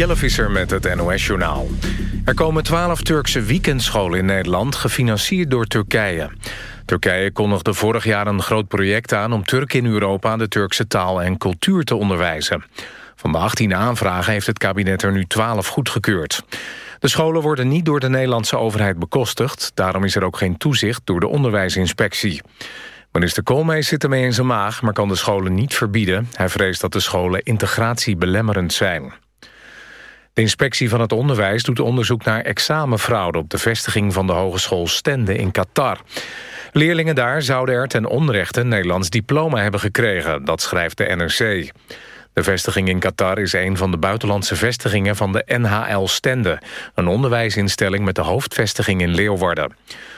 Jelle Visser met het NOS-journaal. Er komen twaalf Turkse weekendscholen in Nederland... gefinancierd door Turkije. Turkije kondigde vorig jaar een groot project aan... om Turken in Europa de Turkse taal en cultuur te onderwijzen. Van de 18 aanvragen heeft het kabinet er nu 12 goedgekeurd. De scholen worden niet door de Nederlandse overheid bekostigd. Daarom is er ook geen toezicht door de onderwijsinspectie. Minister Koolmees zit ermee in zijn maag, maar kan de scholen niet verbieden. Hij vreest dat de scholen integratiebelemmerend zijn. De inspectie van het onderwijs doet onderzoek naar examenfraude... op de vestiging van de Hogeschool Stende in Qatar. Leerlingen daar zouden er ten onrechte een Nederlands diploma hebben gekregen. Dat schrijft de NRC. De vestiging in Qatar is een van de buitenlandse vestigingen van de NHL Stende... een onderwijsinstelling met de hoofdvestiging in Leeuwarden.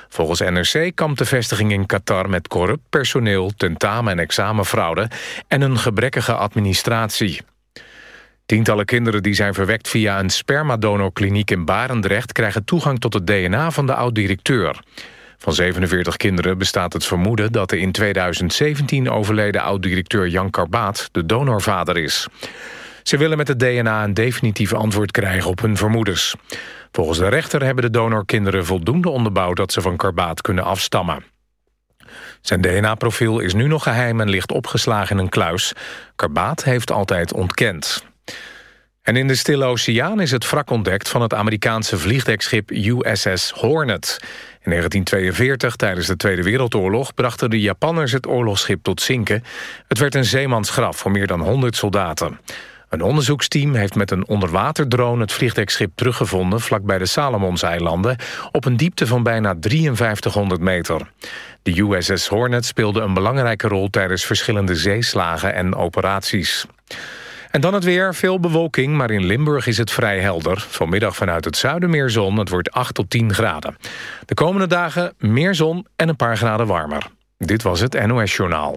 Volgens NRC kampt de vestiging in Qatar met corrupt personeel... tentamen- en examenfraude en een gebrekkige administratie. Tientallen kinderen die zijn verwekt via een spermadonorkliniek in Barendrecht... krijgen toegang tot het DNA van de oud-directeur. Van 47 kinderen bestaat het vermoeden dat de in 2017 overleden oud-directeur Jan Karbaat de donorvader is. Ze willen met het DNA een definitief antwoord krijgen op hun vermoedens. Volgens de rechter hebben de donorkinderen voldoende onderbouwd dat ze van Karbaat kunnen afstammen. Zijn DNA-profiel is nu nog geheim en ligt opgeslagen in een kluis. Karbaat heeft altijd ontkend. En in de Stille Oceaan is het wrak ontdekt van het Amerikaanse vliegdekschip USS Hornet. In 1942, tijdens de Tweede Wereldoorlog, brachten de Japanners het oorlogsschip tot zinken. Het werd een zeemansgraf voor meer dan 100 soldaten. Een onderzoeksteam heeft met een onderwaterdrone het vliegdekschip teruggevonden vlakbij de Salomonseilanden op een diepte van bijna 5300 meter. De USS Hornet speelde een belangrijke rol tijdens verschillende zeeslagen en operaties. En dan het weer, veel bewolking, maar in Limburg is het vrij helder. Vanmiddag vanuit het zuiden meer zon, het wordt 8 tot 10 graden. De komende dagen meer zon en een paar graden warmer. Dit was het NOS Journaal.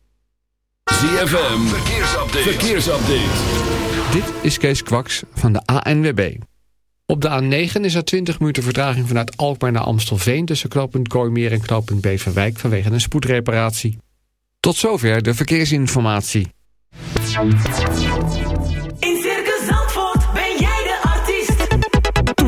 ZFM, verkeersupdate. verkeersupdate. Dit is Kees Kwaks van de ANWB. Op de A9 is er 20 minuten vertraging vanuit Alkmaar naar Amstelveen... tussen knooppunt Kooimeer en knooppunt Beverwijk vanwege een spoedreparatie. Tot zover de verkeersinformatie.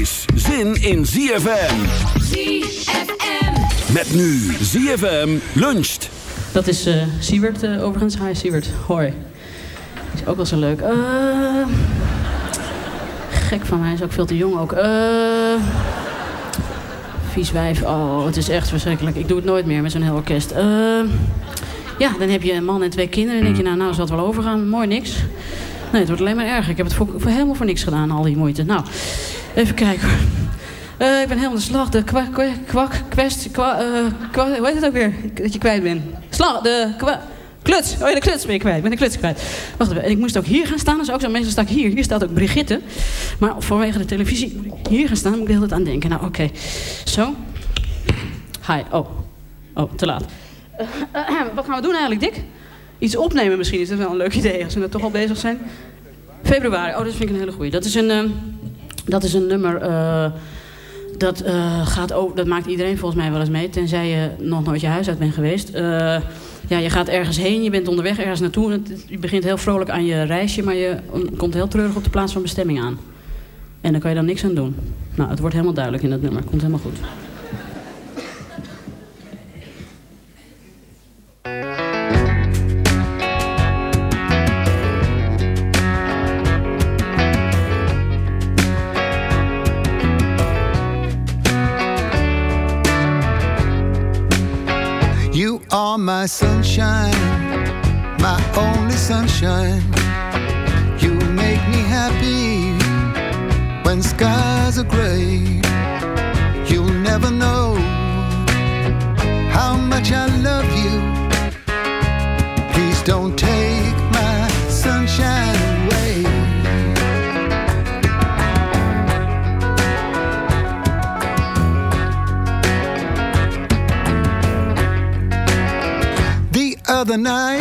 is zin in ZFM. ZFM. Met nu ZFM luncht. Dat is uh, Siewert uh, overigens. Hi Siewert, hoi. Is ook wel zo leuk. Uh, gek van mij. Hij is ook veel te jong ook. Eh vies wijf. Oh, het is echt verschrikkelijk. Ik doe het nooit meer met zo'n heel orkest. Eh, ja, dan heb je een man en twee kinderen. En denk je, nou, nou zal het wel overgaan. Mooi niks. Nee, het wordt alleen maar erger. Ik heb het voor, voor helemaal voor niks gedaan, al die moeite. Nou, even kijken. Eh, ik ben helemaal de slag. De kwak, kwak, kwak kwest, kwa, eh, hoe heet het ook weer? Dat je kwijt bent. Slag, de kwa, kluts. Oh ja, de kluts ben ik kwijt. Ik ben de kluts kwijt. Wacht even. En ik moest ook hier gaan staan. Is ook zo. Meestal sta ik hier. Hier staat ook Brigitte. Maar vanwege de televisie moet ik hier gaan staan. Moet ik de hele aan denken. Nou, oké. Zo. Hi. Oh. Oh, te laat. Eh, wat gaan we doen eigenlijk, Dick? Iets opnemen misschien. Is dat wel een leuk idee als we er toch al bezig zijn? Februari. Oh, dat vind ik een hele goeie. Dat is een, ehm, dat is een nummer... eh, dat, eh, gaat over, dat maakt iedereen volgens mij wel eens mee. Tenzij je nog nooit je huis uit bent geweest. Eh, ja, je gaat ergens heen, je bent onderweg ergens naartoe. Je begint heel vrolijk aan je reisje, maar je komt heel treurig op de plaats van bestemming aan. En daar kan je dan niks aan doen. Nou, het wordt helemaal duidelijk in dat nummer. Komt helemaal goed. My sunshine, my only sunshine. You make me happy when skies are gray. You'll never know how much I love you. Please don't take other night,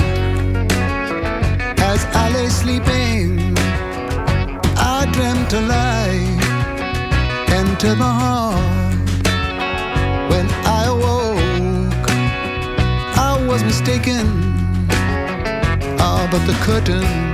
as I lay sleeping, I dreamt a light into my heart. When I awoke, I was mistaken. Ah, but the curtain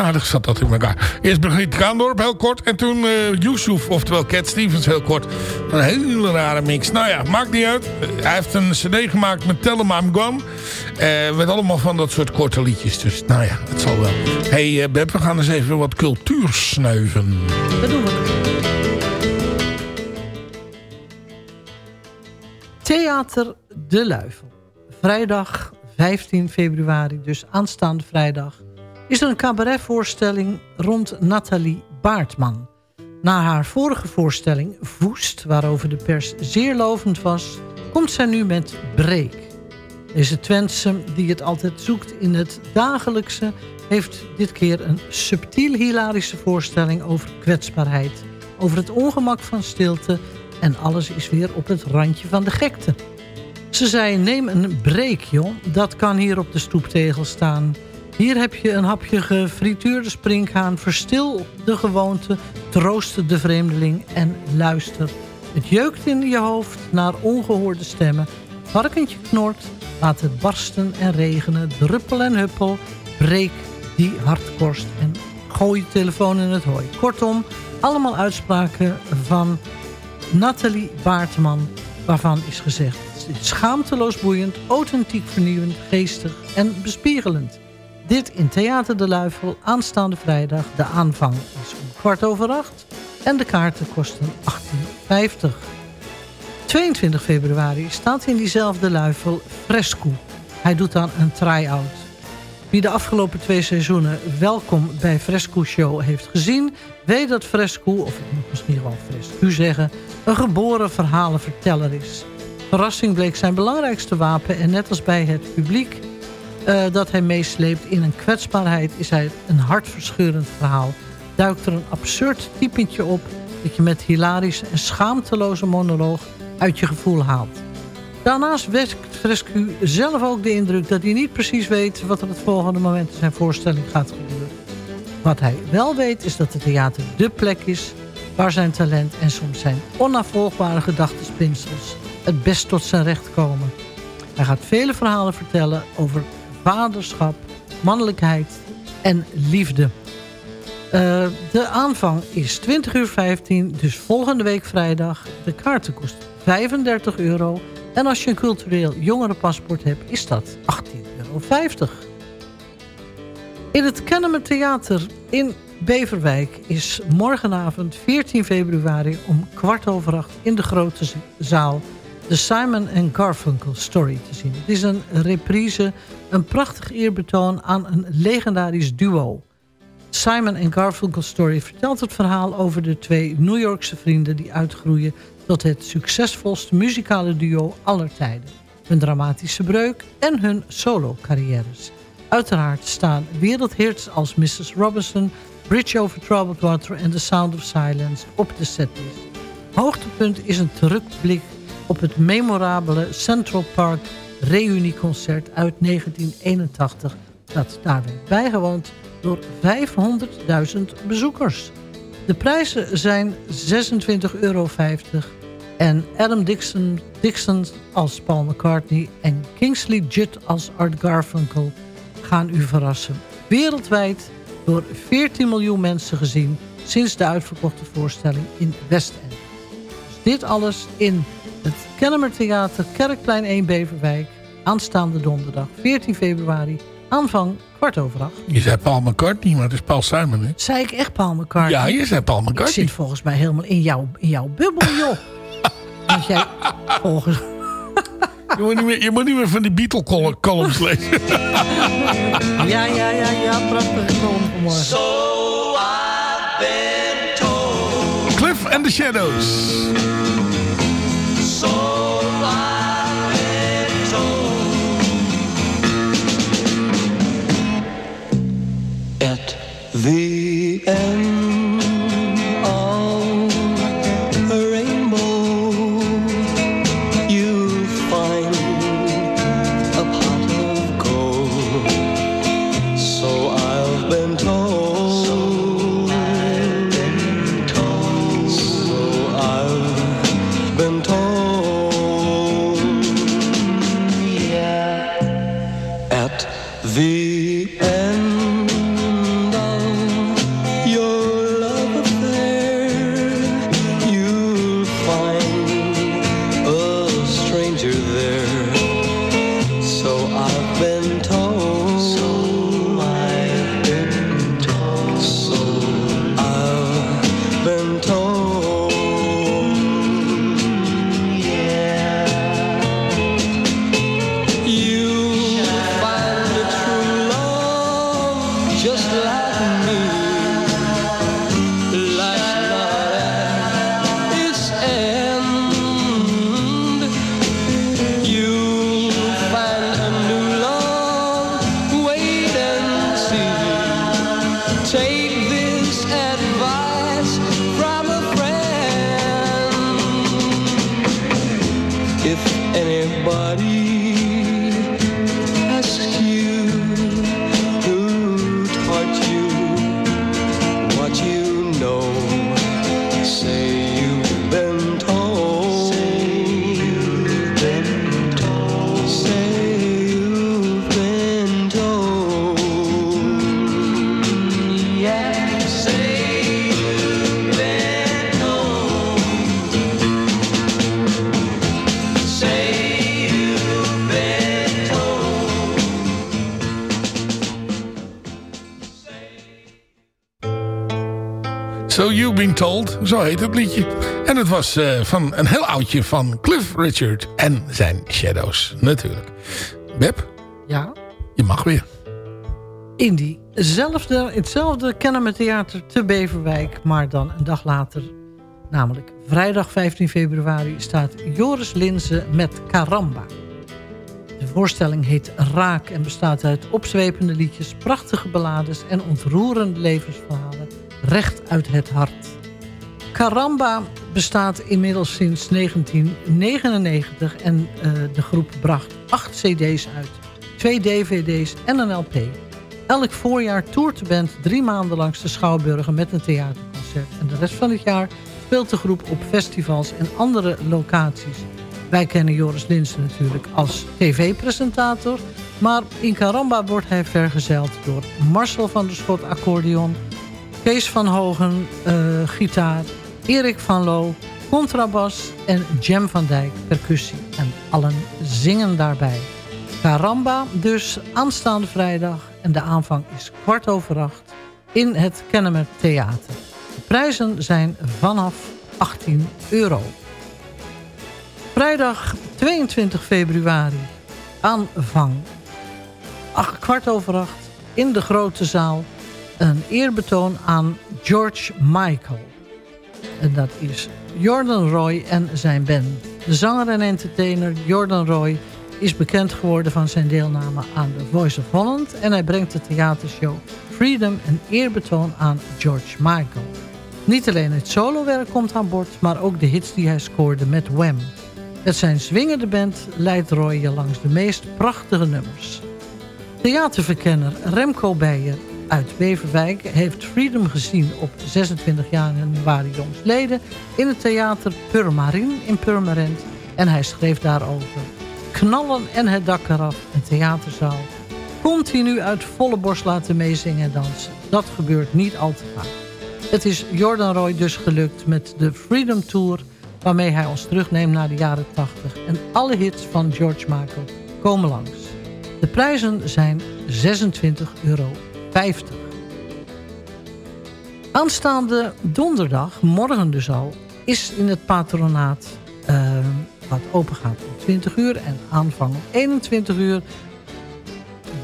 Eigenaardig zat dat in elkaar. Eerst Brigitte Kaandorp, heel kort. En toen eh Yusuf, oftewel Cat Stevens, heel kort. Een hele rare mix. Nou ja, maakt niet uit. Hij heeft een cd gemaakt met Tell 'em I'm Gone. Eh, met allemaal van dat soort korte liedjes. Dus nou ja, het zal wel. hey, eh, Beb, we gaan eens even wat cultuur snuiven. Dat doen we. Theater De Luifel. Vrijdag 15 februari, dus aanstaande vrijdag... is er een cabaretvoorstelling rond Nathalie Baartman. Na haar vorige voorstelling, Voest, waarover de pers zeer lovend was... komt zij nu met Breek. Deze Twentse, die het altijd zoekt in het dagelijkse... heeft dit keer een subtiel hilarische voorstelling over kwetsbaarheid... over het ongemak van stilte... en alles is weer op het randje van de gekte. Ze zei, neem een break, joh. Dat kan hier op de stoeptegel staan. Hier heb je een hapje gefrituurde springhaan. Verstil de gewoonte, troost de vreemdeling en luister. Het jeukt in je hoofd naar ongehoorde stemmen. Varkentje knort, laat het barsten en regenen. Druppel en huppel, breek die hardkorst en gooi je telefoon in het hooi. Kortom, allemaal uitspraken van Nathalie Baartman, waarvan is gezegd... schaamteloos boeiend, authentiek vernieuwend, geestig en bespiegelend. Dit in Theater de Luifel aanstaande vrijdag. De aanvang is om kwart over acht en de kaarten kosten 18,50. 22 februari staat in diezelfde Luifel Fresco. Hij doet dan een try-out. Wie de afgelopen twee seizoenen Welkom bij Fresco Show heeft gezien... weet dat Fresco, of ik moet misschien wel Fresco zeggen... een geboren verhalenverteller is. Verrassing bleek zijn belangrijkste wapen... en net als bij het publiek eh, dat hij meesleept in een kwetsbaarheid... is hij een hartverscheurend verhaal. Duikt er een absurd typetje op... dat je met hilarische en schaamteloze monoloog uit je gevoel haalt. Daarnaast wekt Frescu zelf ook de indruk dat hij niet precies weet... wat er het volgende moment in zijn voorstelling gaat gebeuren. Wat hij wel weet is dat het theater dé plek is... waar zijn talent en soms zijn onafvolgbare gedachtenspinsels... het best tot zijn recht komen. Hij gaat vele verhalen vertellen over vaderschap, mannelijkheid en liefde. Eh, de aanvang is 20 uur 15, dus volgende week vrijdag. De kaarten kost 35 euro. En als je een cultureel jongerenpaspoort hebt, is dat 18,50 euro. In het Kennemer Theater in Beverwijk is morgenavond 14 februari om kwart over acht in de grote zaal de Simon Garfunkel Story te zien. Het is een reprise, een prachtig eerbetoon aan een legendarisch duo. Simon Garfunkel Story vertelt het verhaal over de twee New Yorkse vrienden... die uitgroeien tot het succesvolste muzikale duo aller tijden. Hun dramatische breuk en hun solo-carrières. Uiteraard staan wereldhits als Mrs. Robinson... Bridge Over Troubled Water en The Sound of Silence op de setlist. Hoogtepunt is een terugblik op het memorabele Central Park reunieconcert uit 1981... dat daar werd bijgewoond door 500.000 bezoekers. De prijzen zijn 26,50 euro en Adam Dixon, Dixon als Paul McCartney en Kingsley Judd als Art Garfunkel gaan u verrassen. Wereldwijd door 14 miljoen mensen gezien sinds de uitverkochte voorstelling in West End. Dus dit alles in het Kennemer Theater Kerkplein 1 Beverwijk aanstaande donderdag 14 februari aanvang kwart over acht. Je zei Paul McCartney, maar het is Paul Simon, hè? Zei ik echt Paul McCartney? Ja, je zei Paul McCartney. Ik zit volgens mij helemaal in jouw, in jouw bubbel, joh. Want jij volgens... Je moet, niet meer, je moet niet meer van die Beatle-columns lezen. ja, ja, ja, ja. Prachtige column vanmorgen. So I've been told. Cliff and the Shadows. The zo heet het liedje. En het was eh, van een heel oudje van Cliff Richard en zijn Shadows, natuurlijk. Beb, Ja. je mag weer. In diezelfde, hetzelfde Kennemer Theater te Beverwijk... maar dan een dag later, namelijk vrijdag 15 februari... staat Joris Linzen met Caramba. De voorstelling heet Raak en bestaat uit opzwepende liedjes... prachtige ballades en ontroerende levensverhalen... recht uit het hart. Caramba bestaat inmiddels sinds 1999... en eh, de groep bracht acht cd's uit, twee dvd's en een LP... Elk voorjaar toert de band drie maanden langs de Schouwburgen met een theaterconcert. En de rest van het jaar speelt de groep op festivals en andere locaties. Wij kennen Joris Linsen natuurlijk als tv-presentator. Maar in Caramba wordt hij vergezeld door Marcel van der Schot accordeon... Kees van Hogen, eh, gitaar. Erik van Loo, contrabas. En Jem van Dijk, percussie. En allen zingen daarbij. Caramba dus aanstaande vrijdag. En de aanvang is kwart over acht in het Kennemer Theater. De prijzen zijn vanaf 18 euro. Vrijdag 22 februari. Aanvang. Acht, kwart over acht in de grote zaal. Een eerbetoon aan George Michael. En dat is Jordan Roy en zijn band. De zanger en entertainer Jordan Roy is bekend geworden van zijn deelname aan The Voice of Holland. En hij brengt de theatershow Freedom een eerbetoon aan George Michael. Niet alleen het solowerk komt aan bod, maar ook de hits die hij scoorde met Wham. Met zijn swingende band leidt Roy je langs de meest prachtige nummers. Theaterverkenner Remco Beijer uit Beverwijk heeft Freedom gezien op 26 januari jongsleden in het theater Purmarin in Purmerend en hij schreef daarover. Knallen en het dak eraf, een theaterzaal. Continu uit volle borst laten meezingen en dansen. Dat gebeurt niet al te vaak. Het is Jordan Roy dus gelukt met de Freedom Tour... waarmee hij ons terugneemt naar de jaren 80. En alle hits van George Michael komen langs. De prijzen zijn 26,50 euro. Aanstaande donderdag, morgen dus al... is in het patronaat eh, wat open gaat om 20 uur... en aanvang om 21 uur...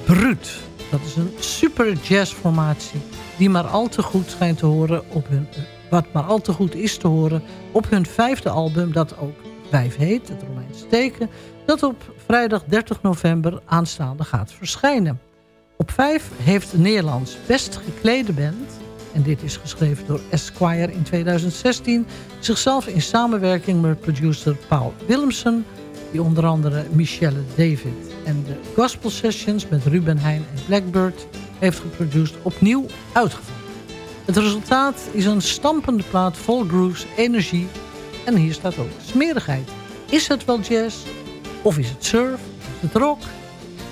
Brut. Dat is een super jazzformatie... die maar al te goed schijnt te horen op hun... wat maar al te goed is te horen op hun vijfde album... dat ook Vijf heet, het Romeinse teken... dat op vrijdag 30 november aanstaande gaat verschijnen. Op 5 heeft Nederlands best geklede band... en dit is geschreven door Esquire in 2016... zichzelf in samenwerking met producer Paul Willemsen... die onder andere Michelle David en de Gospel Sessions... met Ruben Heijn en Blackbird heeft geproduceerd opnieuw uitgevoerd. Het resultaat is een stampende plaat vol grooves, energie... en hier staat ook smerigheid. Is het wel jazz? Of is het surf? Is het rock?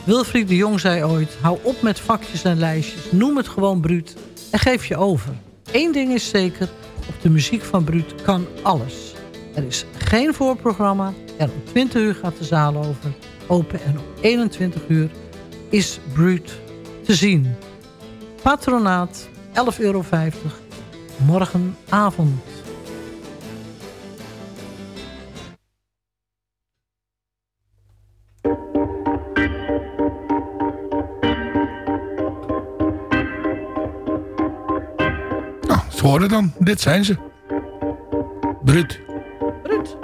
Wilfried de Jong zei ooit... hou op met vakjes en lijstjes, noem het gewoon bruut... en geef je over. Eén ding is zeker, op de muziek van Bruut kan alles. Er is geen voorprogramma en om 20 uur gaat de zaal over, open... en om 21 uur is Bruut te zien. Patronaat, 11,50 euro, morgenavond. Horen dan, dit zijn ze. Brut. Brut.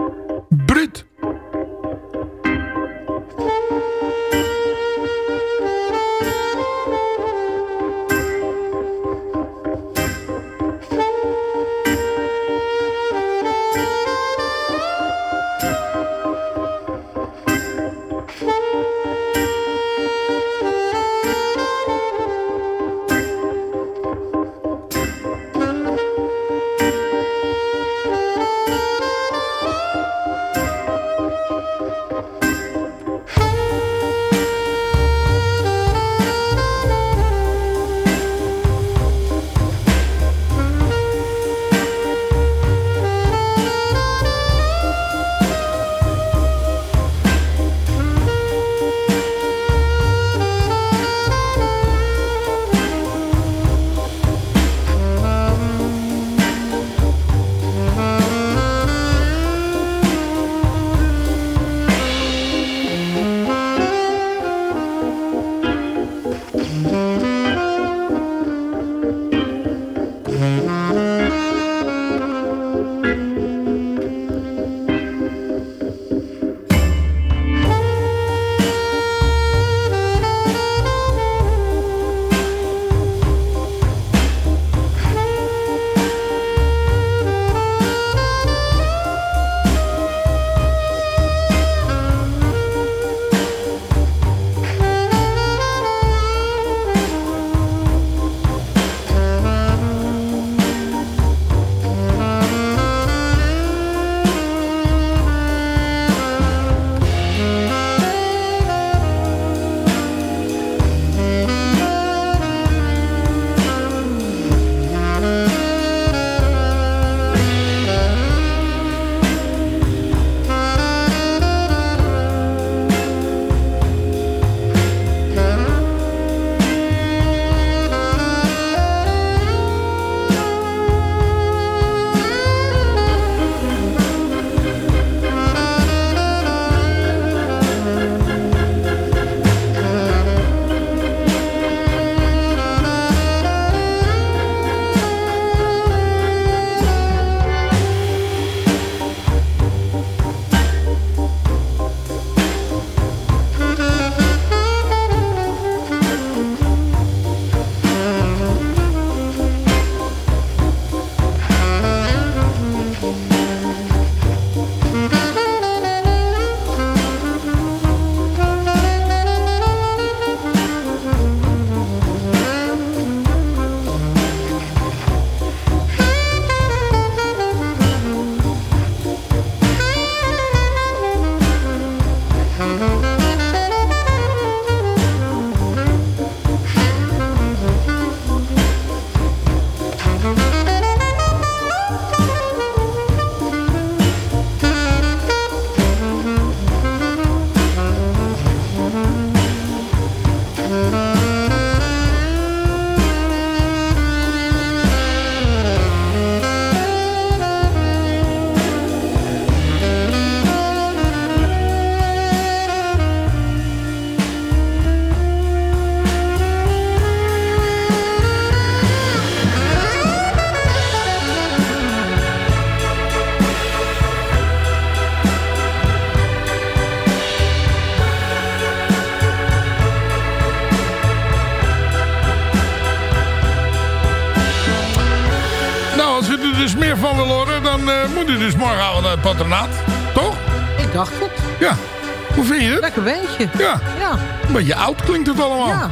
Beetje oud klinkt het allemaal. Ja.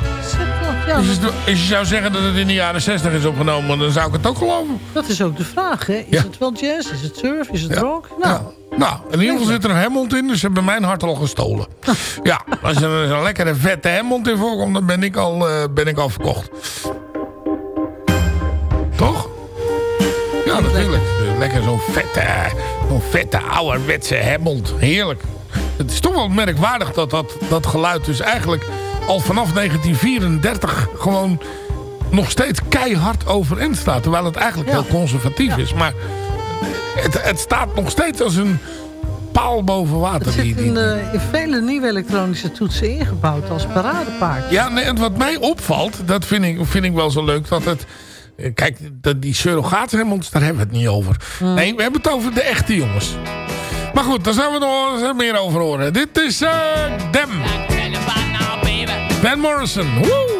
Ja, Als, je, als je zou zeggen dat het in de jaren 60 is opgenomen, dan zou ik het ook geloven. dat is ook de vraag, hè. Is Ja. het wel jazz? Is het surf? Is het rock? Nou, Nou, in ieder geval zit er een Hammond in, dus ze hebben mijn hart al gestolen. ja, als er een, lekkere vette Hammond in voorkomt, dan ben ik al, eh, ben ik al verkocht. Toch? Ja, natuurlijk. Lekker zo'n vette, zo'n vette ouderwetse Hammond. Heerlijk. Het is toch wel merkwaardig dat dat, dat geluid dus eigenlijk al vanaf 1934 gewoon nog steeds keihard overeind staat. Terwijl het eigenlijk heel conservatief is. Maar het, het staat nog steeds als een paal boven water. het zit in, eh, in vele nieuwe elektronische toetsen ingebouwd als paradepaard. Ja, nee, en wat mij opvalt, dat vind ik, vind ik wel zo leuk, dat het... eh, Kijk, dat die surrogaatremonds, daar hebben we het niet over. Nee, we hebben het over de echte jongens. Maar goed, daar zijn we nog meer over horen. Dit is eh Dem. Van Morrison. Woe!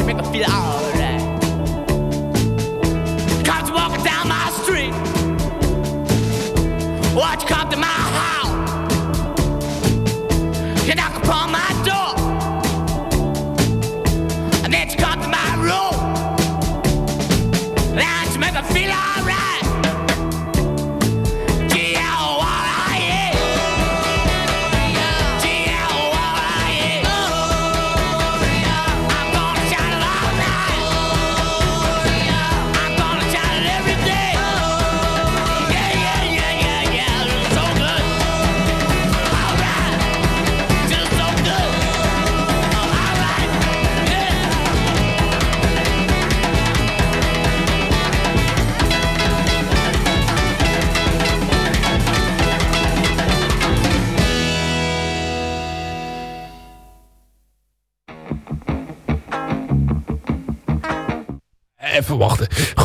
I wanna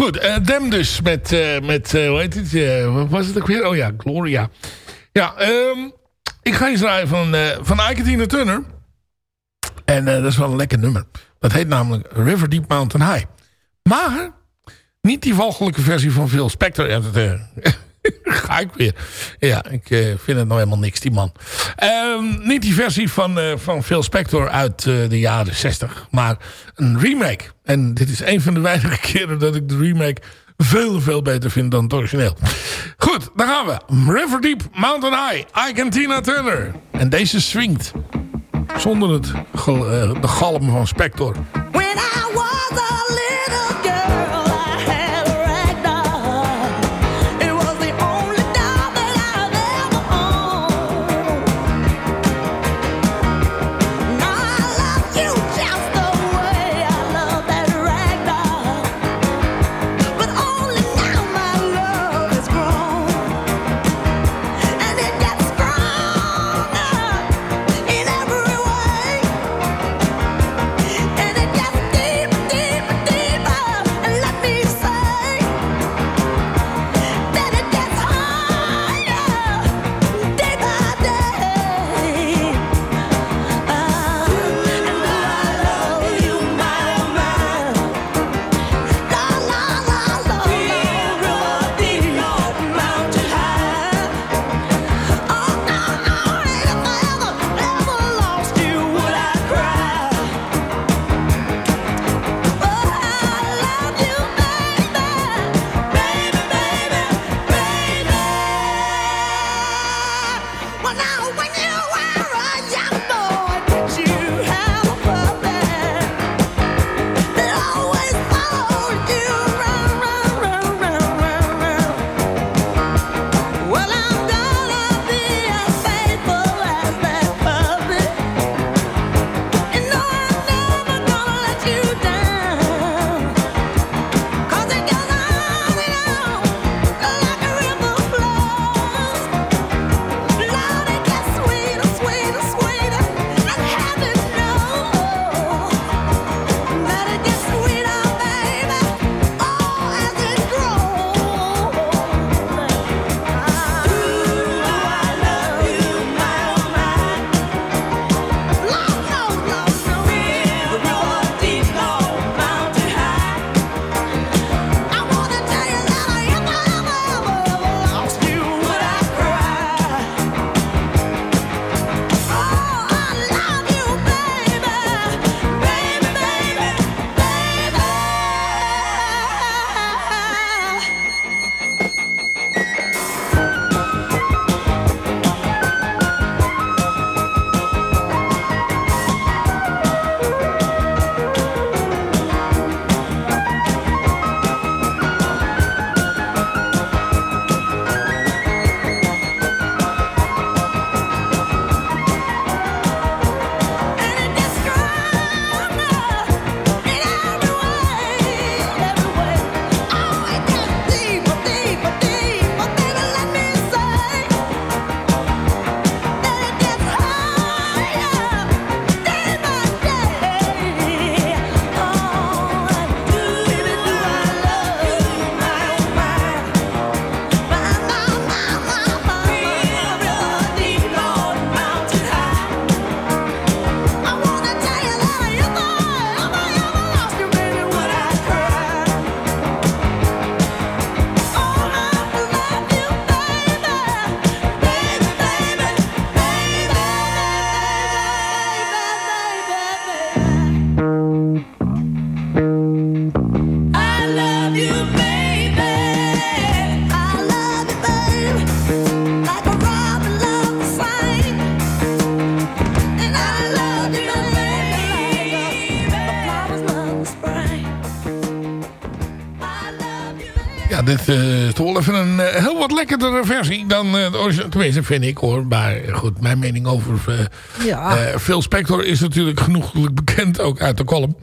Goed, eh, Dem dus met, eh, met eh, hoe heet het? wat was het ook weer? Oh ja, Gloria. Ja, ehm, ik ga eens draaien van, eh van Ike Turner. En dat is wel een lekker nummer. Dat heet namelijk River Deep Mountain High. Maar niet die walgelijke versie van Phil Spector. Ja, ga ik weer. Ja, ik eh, vind het nou helemaal niks, die man. Ehm, niet die versie van, eh, van Phil Spector uit eh, de jaren 60. Maar een remake. En dit is een van de weinige keren dat ik de remake veel, veel beter vind dan het origineel. Goed, dan gaan we. River Deep, Mountain High, Ike en Tina Turner. En deze swingt. Zonder het, de galm van Spector. When I was a little dit uh, toch wel even een eh, heel wat lekkerdere versie dan uh, de originele. Tenminste, vind ik hoor. Maar goed, mijn mening over ja. Spector is natuurlijk genoeg bekend. Ook uit de column.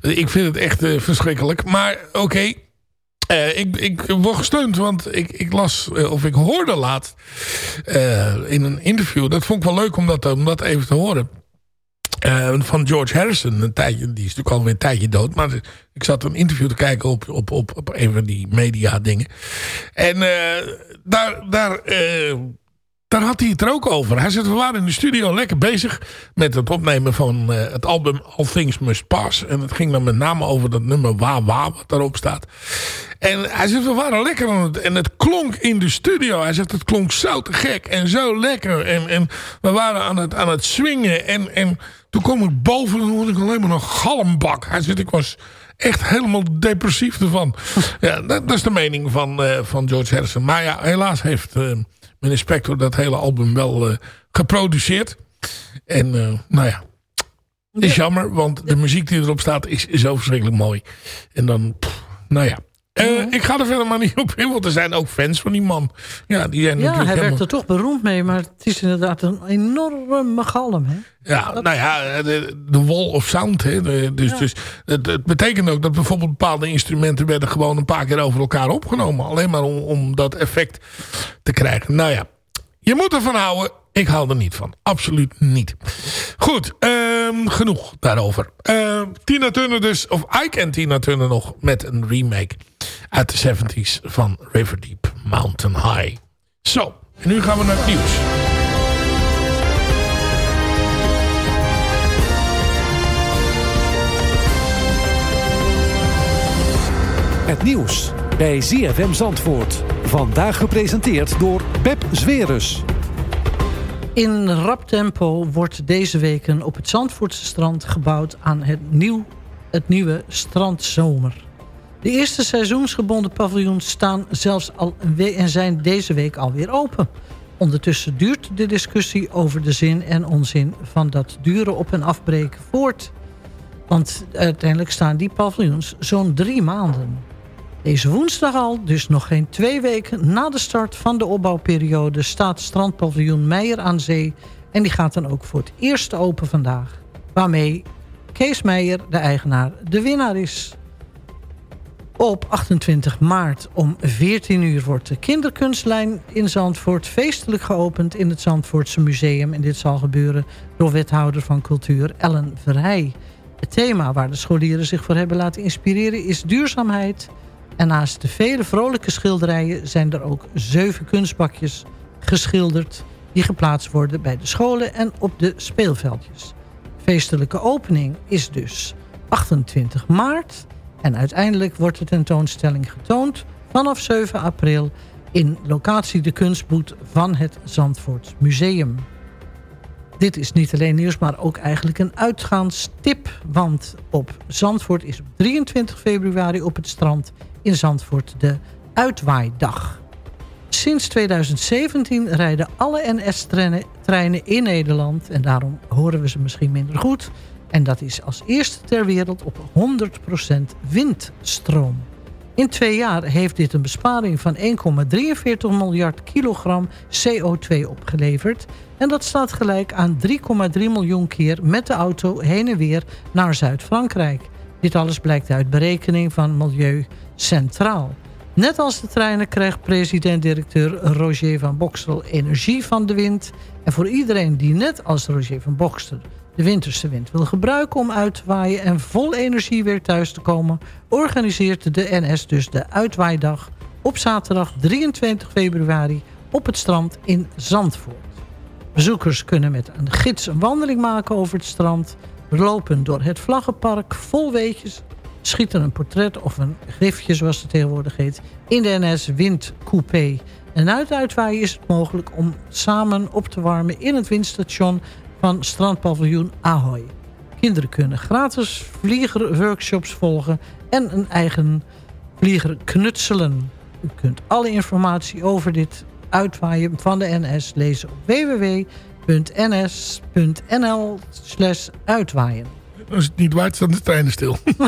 ik vind het echt verschrikkelijk. Maar oké. Eh, ik, ik word gesteund, want ik, ik las, eh, of ik hoorde laatst eh, in een interview. Dat vond ik wel leuk om dat, om dat even te horen. Van George Harrison. Een tijdje, die is natuurlijk alweer een tijdje dood. Maar ik zat een interview te kijken op, op, op, op een van die media dingen. En daar, daar, daar had hij het er ook over. Hij zegt, we waren in de studio lekker bezig met het opnemen van eh, het album All Things Must Pass. En het ging dan met name over dat nummer Wa Wa, wat daarop staat. En hij zegt, we waren lekker aan het... En het klonk in de studio. Hij zegt, het klonk zo te gek en zo lekker. En, en we waren aan het, aan het swingen. En, en toen kwam ik boven en hoorde ik alleen maar een galmbak. Hij zegt, ik was echt helemaal depressief ervan. ja, dat, dat is de mening van, eh, van George Harrison. Maar ja, helaas heeft eh meneer Spector dat hele album wel eh, geproduceerd. En eh, nou ja, is jammer, want de muziek die erop staat is zo verschrikkelijk mooi. En dan, pff, nou ja. Eh, ik ga er verder maar niet op in, want er zijn ook fans van die man. Ja, die zijn Ja, hij werd helemaal... er toch beroemd mee, maar het is inderdaad een enorme galm. Hè? Ja, nou ja, de, de wall of sound. Hè. De- dus dus het, het betekent ook dat bijvoorbeeld bepaalde instrumenten werden gewoon een paar keer over elkaar opgenomen. Alleen maar om, om dat effect te krijgen. Nou ja, je moet ervan houden. Ik hou er niet van. Absoluut niet. Goed, ehm, genoeg daarover. Ehm, Tina Turner dus, of Ike en Tina Turner nog met een remake uit de 70s van River Deep Mountain High. Zo, en nu gaan we naar het nieuws. Het nieuws bij ZFM Zandvoort. Vandaag gepresenteerd door Pep Zwerus. In rap tempo wordt deze weken op het Zandvoortse strand gebouwd aan het, nieuw, het nieuwe strandzomer. De eerste seizoensgebonden paviljoens staan zelfs al en zijn deze week alweer open. Ondertussen duurt de discussie over de zin en onzin van dat duren op- en afbreken voort. Want uiteindelijk staan die paviljoens zo'n drie maanden. Deze woensdag al, dus nog geen twee weken na de start van de opbouwperiode... staat strandpaviljoen Meijer aan zee. En die gaat dan ook voor het eerst open vandaag. Waarmee Kees Meijer, de eigenaar, de winnaar is. Op 28 maart om 14 uur wordt de kinderkunstlijn in Zandvoort... feestelijk geopend in het Zandvoortse museum. En dit zal gebeuren door wethouder van cultuur Ellen Verheij. Het thema waar de scholieren zich voor hebben laten inspireren is duurzaamheid... En naast de vele vrolijke schilderijen zijn er ook zeven kunstbakjes geschilderd... die geplaatst worden bij de scholen en op de speelveldjes. Feestelijke opening is dus 28 maart... en uiteindelijk wordt de tentoonstelling getoond vanaf 7 april... in locatie de kunstboet van het Zandvoort Museum. Dit is niet alleen nieuws, maar ook eigenlijk een uitgaanstip. Want op Zandvoort is op 23 februari op het strand in Zandvoort de Uitwaaidag. Sinds 2017 rijden alle NS-treinen in Nederland... en daarom horen we ze misschien minder goed... en dat is als eerste ter wereld op 100% windstroom. In twee jaar heeft dit een besparing van 1,43 miljard kilogram CO2 opgeleverd. En dat staat gelijk aan 3,3 miljoen keer met de auto heen en weer naar Zuid-Frankrijk. Dit alles blijkt uit berekening van Milieu Centraal. Net als de treinen krijgt president-directeur Roger van Bokstel energie van de wind. En voor iedereen die net als Roger van Bokstel de winterse wind wil gebruiken om uit te waaien en vol energie weer thuis te komen, organiseert de NS dus de Uitwaaidag op zaterdag 23 februari op het strand in Zandvoort. Bezoekers kunnen met een gids een wandeling maken over het strand, lopen door het vlaggenpark vol weetjes, schieten een portret of een griffje zoals het tegenwoordig heet in de NS Windcoupé. En uit uitwaaien is het mogelijk om samen op te warmen in het windstation van strandpaviljoen Ahoy. Kinderen kunnen gratis vliegerworkshops volgen en een eigen vlieger knutselen. U kunt alle informatie over dit uitwaaien van de NS lezen op www.ns.nl uitwaaien. Als het niet waait, staan de treinen stil.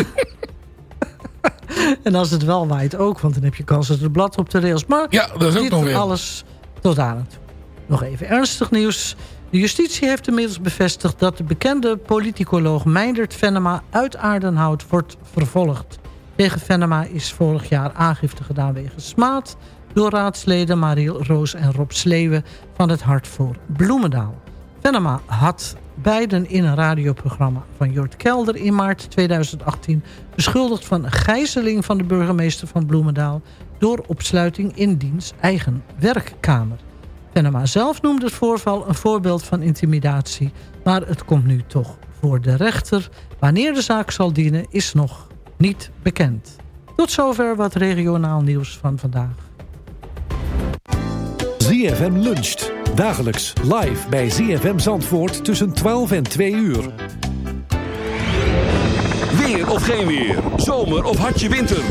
En als het wel waait ook, want dan heb je kans dat het blad op de rails. Maar Ja, dat is ook nog weer. alles tot aan het. Nog even ernstig nieuws. De justitie heeft inmiddels bevestigd dat de bekende politicoloog Meindert Venema uit Aardenhout wordt vervolgd. Tegen Venema is vorig jaar aangifte gedaan wegens smaad... door raadsleden Mariel Roos en Rob Sleeuwen van het Hart voor Bloemendaal. Venema had beiden in een radioprogramma van Jort Kelder in maart 2018... beschuldigd van gijzeling van de burgemeester van Bloemendaal... door opsluiting in diens eigen werkkamer. Venema zelf noemde het voorval een voorbeeld van intimidatie... maar het komt nu toch voor de rechter. Wanneer de zaak zal dienen is nog niet bekend. Tot zover wat regionaal nieuws van vandaag. ZFM luncht. Dagelijks live bij ZFM Zandvoort tussen 12 en 2 uur. Weer of geen weer. Zomer of hartje winter.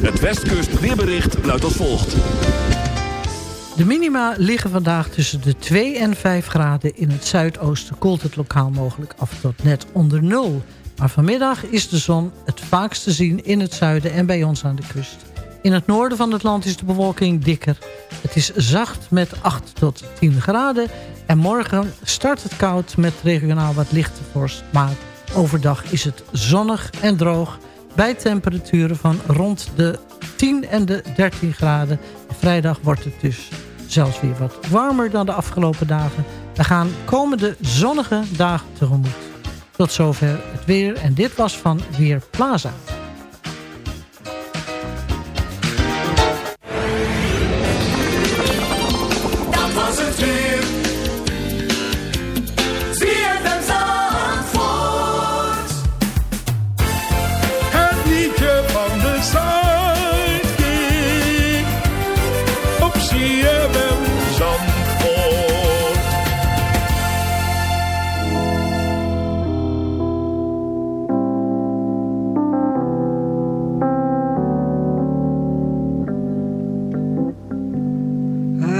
Het Westkust weerbericht luidt als volgt. De minima liggen vandaag tussen de 2 en 5 graden. In het zuidoosten koelt het lokaal mogelijk af tot net onder nul. Maar vanmiddag is de zon het vaakst te zien in het zuiden en bij ons aan de kust. In het noorden van het land is de bewolking dikker. Het is zacht met 8 tot 10 graden. En morgen start het koud met regionaal wat lichte vorst. Maar overdag is het zonnig en droog. Bij temperaturen van rond de 10 en de 13 graden. Vrijdag wordt het dus zelfs weer wat warmer dan de afgelopen dagen. We gaan komende zonnige dagen tegemoet. Tot zover het weer. En dit was van Weer Plaza.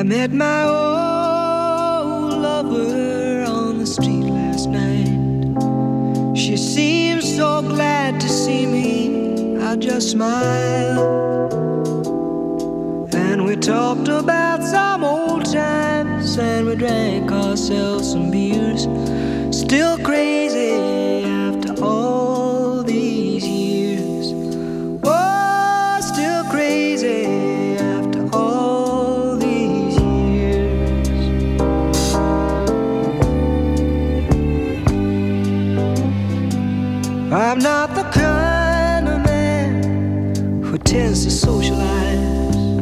Met my old lover on the street last night. She seemed so glad to see me. I just smiled. And we talked about some old times and we drank ourselves some beers. Still crazy I'm not the kind of man who tends to socialize.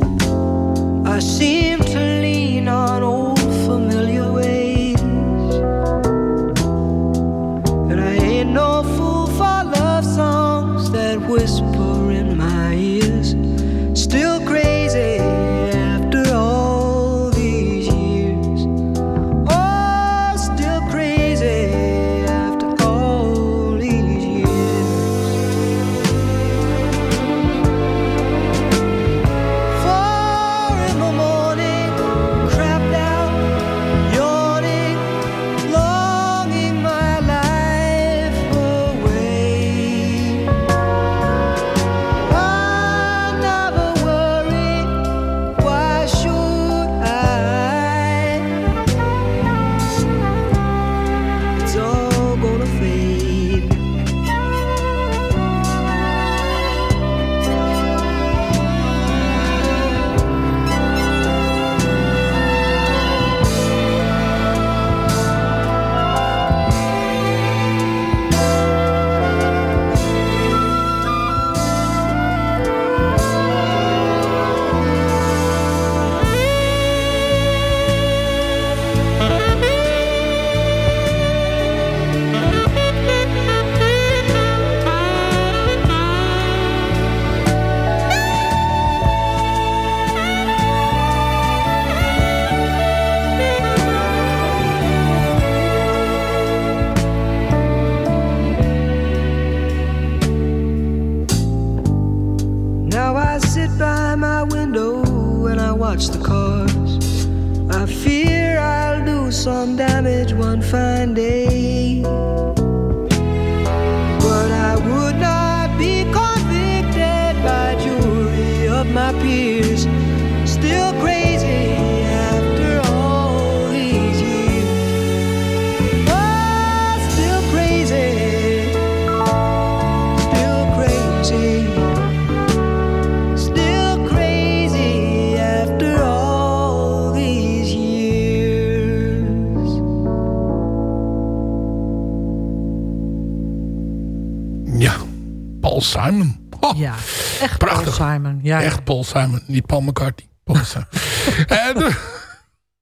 I seem Simon, niet Paul McCartney. Paul en, eh,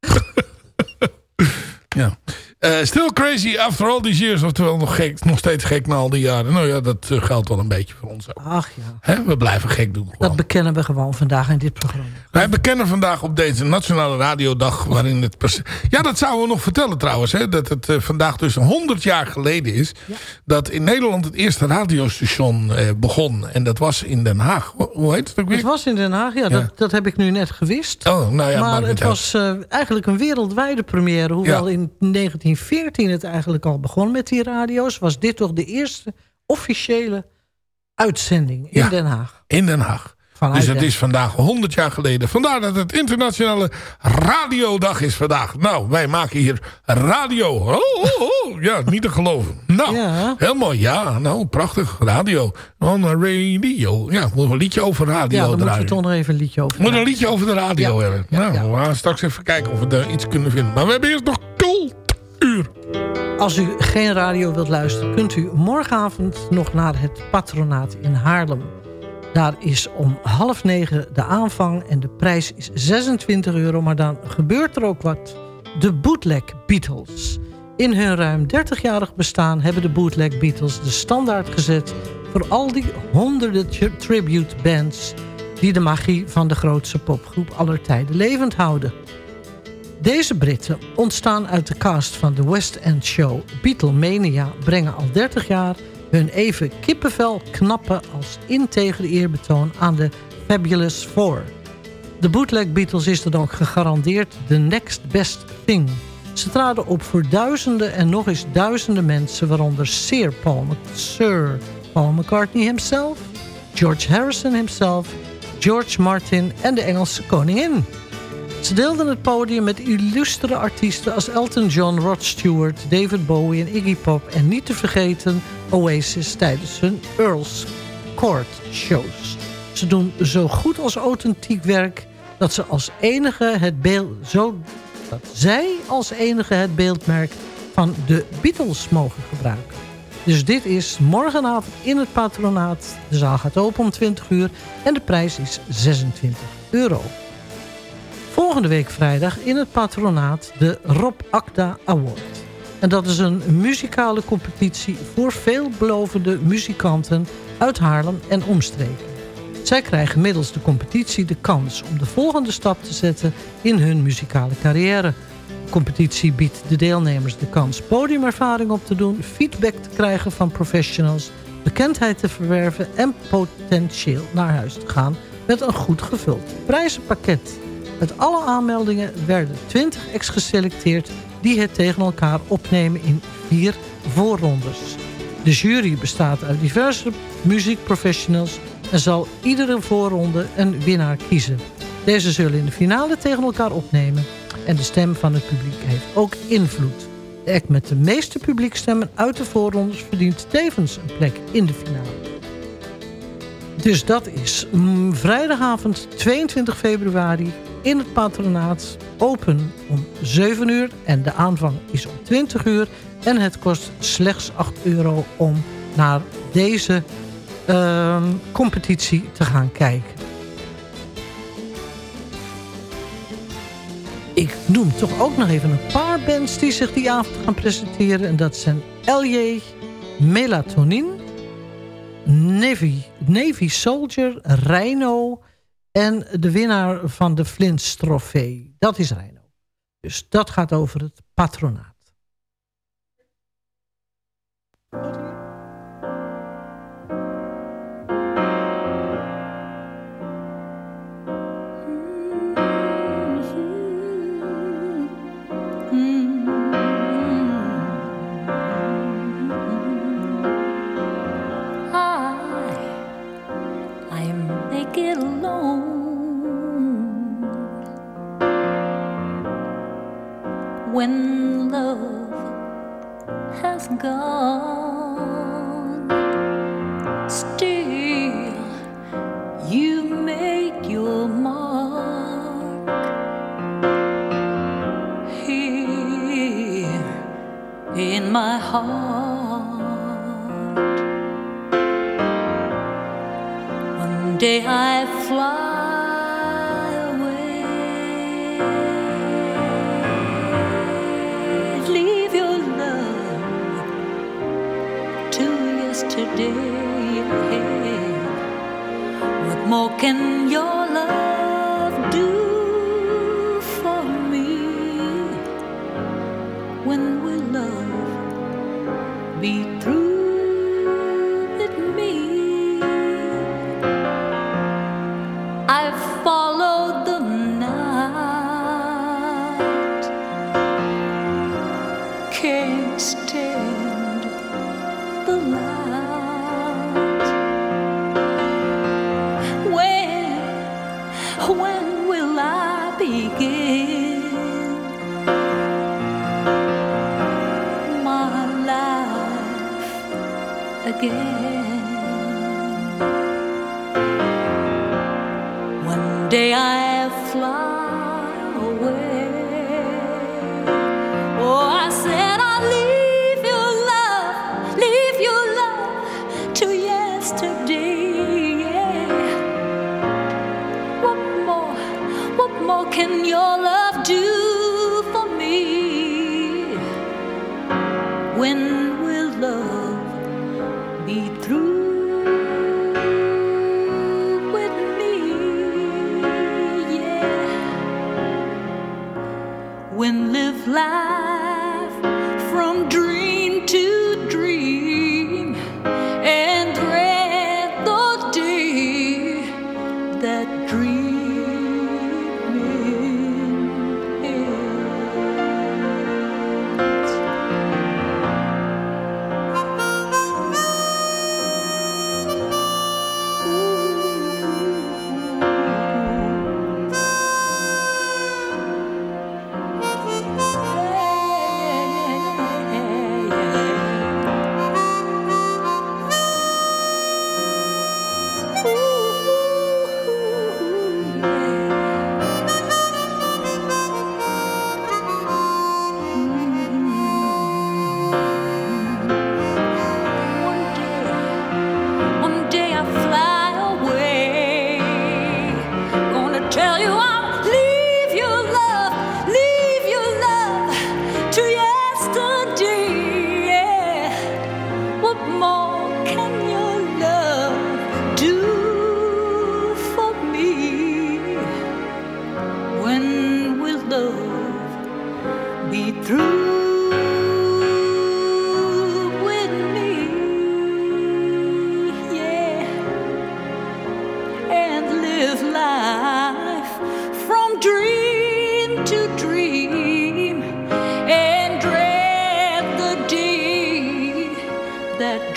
ja. Eh, still crazy after all these years. Oftewel nog, gek, nog steeds gek na al die jaren. Nou ja, dat eh, geldt wel een beetje voor ons ook. Ach ja, We blijven gek doen. dat bekennen we gewoon vandaag in dit programma. Wij bekennen vandaag op deze Nationale Radiodag... waarin het... Ja, dat zouden we nog vertellen trouwens. Hè, dat het eh, vandaag dus 100 jaar geleden is... dat in Nederland het eerste radiostation eh, begon. En dat was in Den Haag. Hoe- heet het ook weer? Het was in Den Haag, ja, Dat, dat heb ik nu net gewist. Oh, nou ja, maar het was eh, eigenlijk een wereldwijde première. Hoewel Ja. in 1914 het eigenlijk al begon met die radio's... was dit toch de eerste officiële uitzending in Ja. Den Haag. In Den Haag. Vanuit dus het Den is vandaag 100 jaar geleden. Vandaar dat het internationale radiodag is vandaag. Nou, wij maken hier radio. Oh, oh, oh. Ja, niet te geloven. Nou, heel mooi. Ja, nou, prachtig. Radio. On radio. Ja, we moeten een liedje over radio Ja, dan moeten we toch nog even een liedje over We moeten een liedje over de radio Ja. hebben. nou, we gaan straks even kijken of we er iets kunnen vinden. Maar we hebben eerst nog Als u geen radio wilt luisteren, kunt u morgenavond nog naar het patronaat in Haarlem. Daar is om half negen de aanvang en de prijs is 26 euro. Maar dan gebeurt er ook wat. De Bootleg Beatles. In hun ruim 30-jarig bestaan hebben de Bootleg Beatles de standaard gezet... voor al die honderden tri- tribute bands... die de magie van de grootste popgroep aller tijden levend houden. Deze Britten ontstaan uit de cast van de West End show Beatlemania... brengen al 30 jaar hun even kippenvel knappen als integere eerbetoon aan de Fabulous Four. De Bootleg Beatles is dan ook gegarandeerd de next best thing. Ze traden op voor duizenden en nog eens duizenden mensen... waaronder Sir Paul, Sir Paul McCartney himself... George Harrison himself, George Martin en de Engelse koningin. Ze deelden het podium met illustere artiesten als Elton John, Rod Stewart, David Bowie en Iggy Pop. En niet te vergeten Oasis tijdens hun Earl's Court shows. Ze doen zo goed als authentiek werk dat ze als enige het beeld, zo, dat zij als enige het beeldmerk van de Beatles mogen gebruiken. Dus dit is morgenavond in het patronaat. De zaal gaat open om 20 uur en de prijs is 26 euro. Volgende week vrijdag in het patronaat de Rob Akda Award. En dat is een muzikale competitie voor veelbelovende muzikanten uit Haarlem en omstreken. Zij krijgen middels de competitie de kans om de volgende stap te zetten in hun muzikale carrière. De competitie biedt de deelnemers de kans podiumervaring op te doen, feedback te krijgen van professionals, bekendheid te verwerven en potentieel naar huis te gaan met een goed gevuld prijzenpakket. Uit alle aanmeldingen werden 20 ex geselecteerd die het tegen elkaar opnemen in vier voorrondes. De jury bestaat uit diverse muziekprofessionals en zal iedere voorronde een winnaar kiezen. Deze zullen in de finale tegen elkaar opnemen en de stem van het publiek heeft ook invloed. De act met de meeste publiekstemmen uit de voorrondes verdient tevens een plek in de finale. Dus dat is mm, vrijdagavond 22 februari in het patronaat. Open om 7 uur en de aanvang is om 20 uur. En het kost slechts 8 euro om naar deze ehm, competitie te gaan kijken. Ik noem toch ook nog even een paar bands die zich die avond gaan presenteren. En dat zijn LJ, Melatonin, Navy, Navy Soldier, Rhino en de winnaar van de Flints trofee. Dat is Rhino. Dus dat gaat over het patronaat.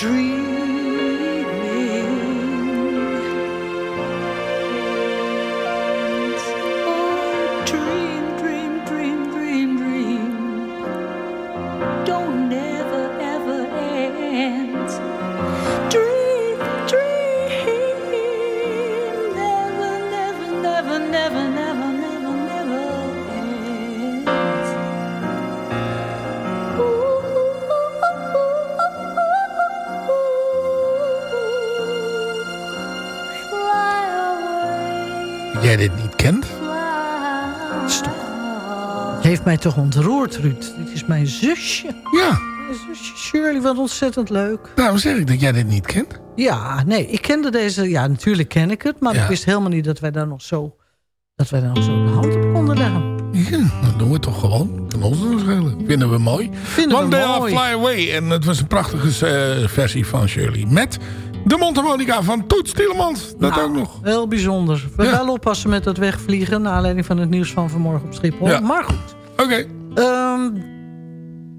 dream. Mij toch ontroerd, Ruud. Dit is mijn zusje. Ja. Mijn zusje Shirley, wat ontzettend leuk. Nou, zeg ik dat jij dit niet kent? Ja, nee, ik kende deze... Ja, natuurlijk ken ik het. Maar Ja. ik wist helemaal niet dat wij daar nog zo... Dat wij daar nog zo de hand op konden leggen. Ja, dat doen we toch gewoon. Kan ons schelen. Vinden we mooi. Vinden we One Day I'll mooi. Fly Away. En het was een prachtige eh, versie van Shirley. Met de mondharmonica van Toets Tielemans. Dat Nou, ook nog. Heel bijzonder. We Ja. wel oppassen met dat wegvliegen... naar aanleiding van het nieuws van vanmorgen op Schiphol. Ja. Maar goed. Oké. Ehm,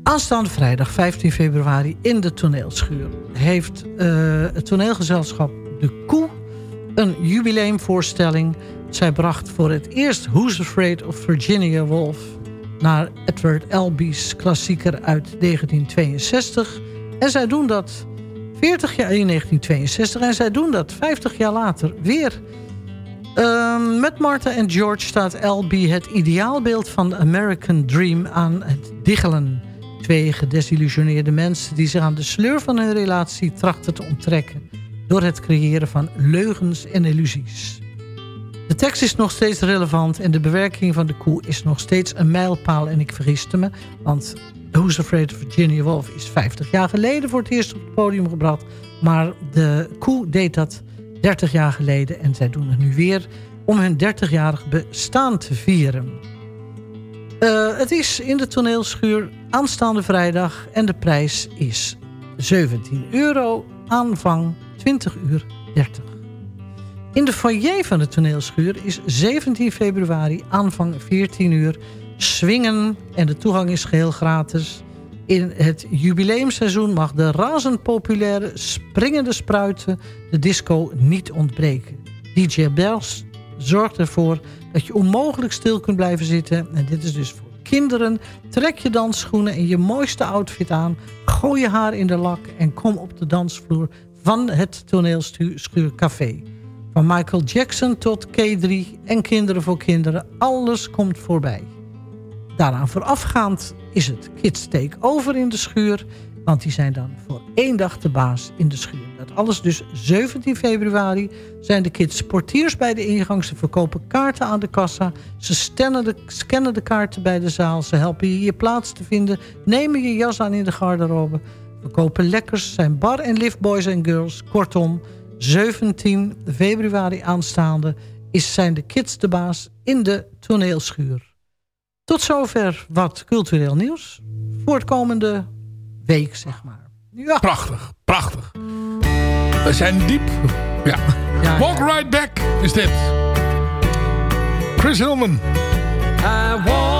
aanstaande vrijdag 15 februari in de toneelschuur... heeft eh, het toneelgezelschap De Koe een jubileumvoorstelling. Zij bracht voor het eerst Who's Afraid of Virginia Woolf naar Edward Albee's klassieker uit 1962. En zij doen dat 40 jaar in 1962 en zij doen dat 50 jaar later weer. Ehm, met Martha en George staat LB het ideaalbeeld van de American Dream aan het diggelen. Twee gedesillusioneerde mensen die zich aan de sleur van hun relatie trachten te onttrekken... door het creëren van leugens en illusies. De tekst is nog steeds relevant en de bewerking van de koe is nog steeds een mijlpaal. En ik vergiste me, want Who's Afraid of Virginia Woolf is 50 jaar geleden voor het eerst op het podium gebracht. Maar de koe deed dat 30 jaar geleden en zij doen het nu weer om hun 30-jarig bestaan te vieren. Eh, het is in de toneelschuur aanstaande vrijdag en de prijs is 17 euro, aanvang 20 uur 30. In de foyer van de toneelschuur is 17 februari aanvang 14 uur swingen en de toegang is geheel gratis. In het jubileumseizoen mag de razend populaire springende spruiten de disco niet ontbreken. DJ Bells zorgt ervoor dat je onmogelijk stil kunt blijven zitten. En dit is dus voor kinderen. Trek je dansschoenen en je mooiste outfit aan. Gooi je haar in de lak en kom op de dansvloer van het toneelschuur café. Van Michael Jackson tot K3 en Kinderen voor Kinderen. Alles komt voorbij. Daaraan voorafgaand is het Kids Takeover in de schuur. Want die zijn dan voor één dag de baas in de schuur. Dat alles dus 17 februari zijn de kids portiers bij de ingang. Ze verkopen kaarten aan de kassa. Ze scannen de, scannen de kaarten bij de zaal. Ze helpen je je plaats te vinden. Nemen je jas aan in de garderobe. Verkopen lekkers. Zijn bar en liftboys en girls. Kortom, 17 februari aanstaande is, zijn de kids de baas in de toneelschuur. Tot zover wat cultureel nieuws. Voor het komende week, zeg maar. Ja. Prachtig, prachtig. We zijn diep. Ja. Walk right back is dit. Chris Hillman. I want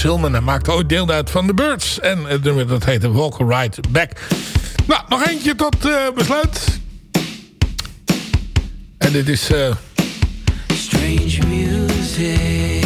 Chris Hillman hij maakte ooit deel uit van The Birds. En dat heette Walk Right Back. Nou, nog eentje tot eh, besluit. En dit is... eh, Strange music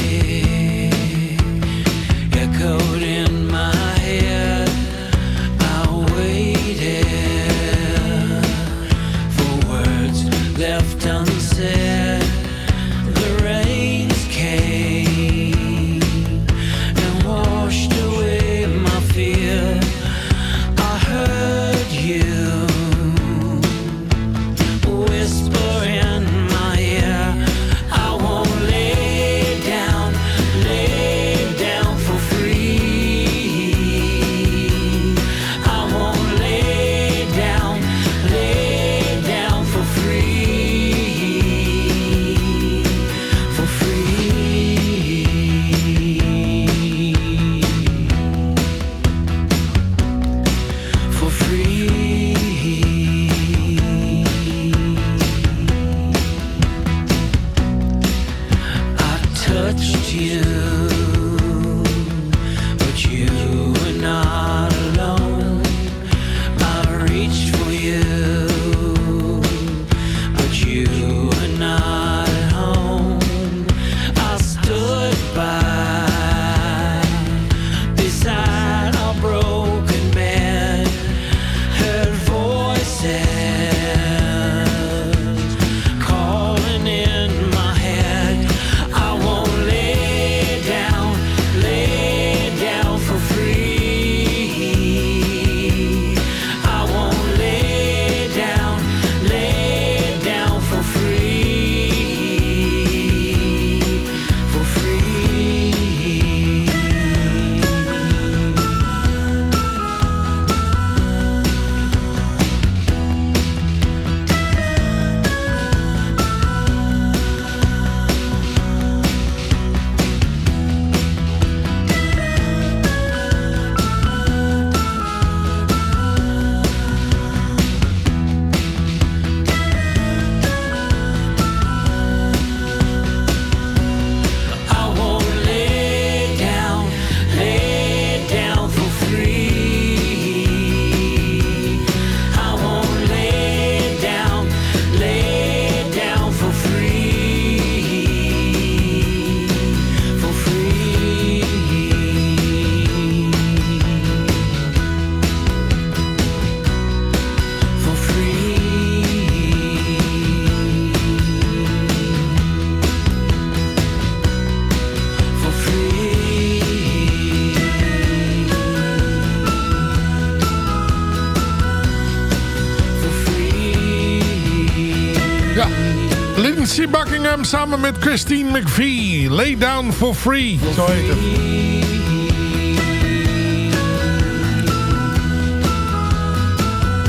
Samen met Christine McVie. Lay Down for Free. Zo heet het.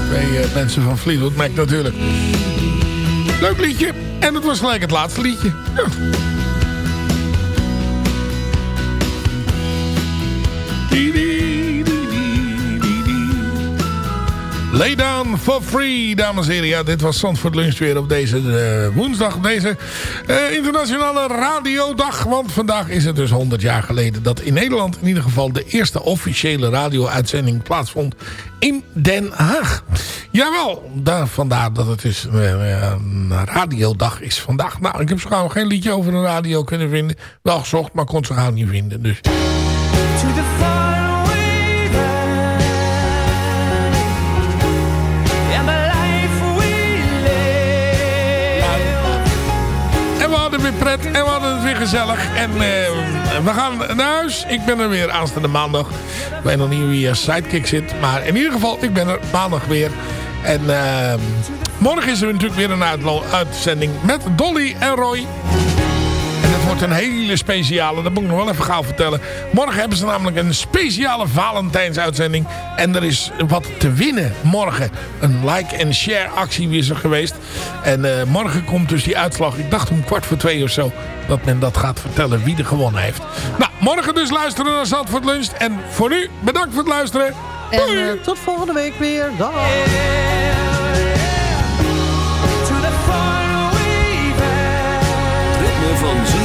Twee eh, mensen van Fleetwood Mac natuurlijk. Leuk liedje. En het was gelijk het laatste liedje. Ja. Lay down for free, dames en heren. Ja, dit was Zandvoort Lunch weer op deze eh, woensdag. Op deze eh, internationale radiodag. Want vandaag is het dus 100 jaar geleden dat in Nederland in ieder geval de eerste officiële radio-uitzending plaatsvond in Den Haag. Jawel, daar, vandaar dat het dus eh, een radiodag is vandaag. Nou, ik heb zo gauw geen liedje over een radio kunnen vinden. Wel gezocht, maar kon ze gauw niet vinden. Dus gezellig. En eh, we gaan naar huis. Ik ben er weer aanstaande maandag. Ik weet nog niet wie als sidekick zit. Maar in ieder geval, ik ben er maandag weer. En eh, morgen is er natuurlijk weer een uitzending met Dolly en Roy. Wordt een hele speciale, dat moet ik nog wel even gauw vertellen. Morgen hebben ze namelijk een speciale Valentijnsuitzending. En er is wat te winnen morgen. Een like en share actie is er geweest. En eh, morgen komt dus die uitslag, ik dacht om kwart voor twee of zo... dat men dat gaat vertellen wie er gewonnen heeft. Nou, morgen dus luisteren naar Zandvoort Lunch. En voor nu, bedankt voor het luisteren. En eh, tot volgende week weer. Dag.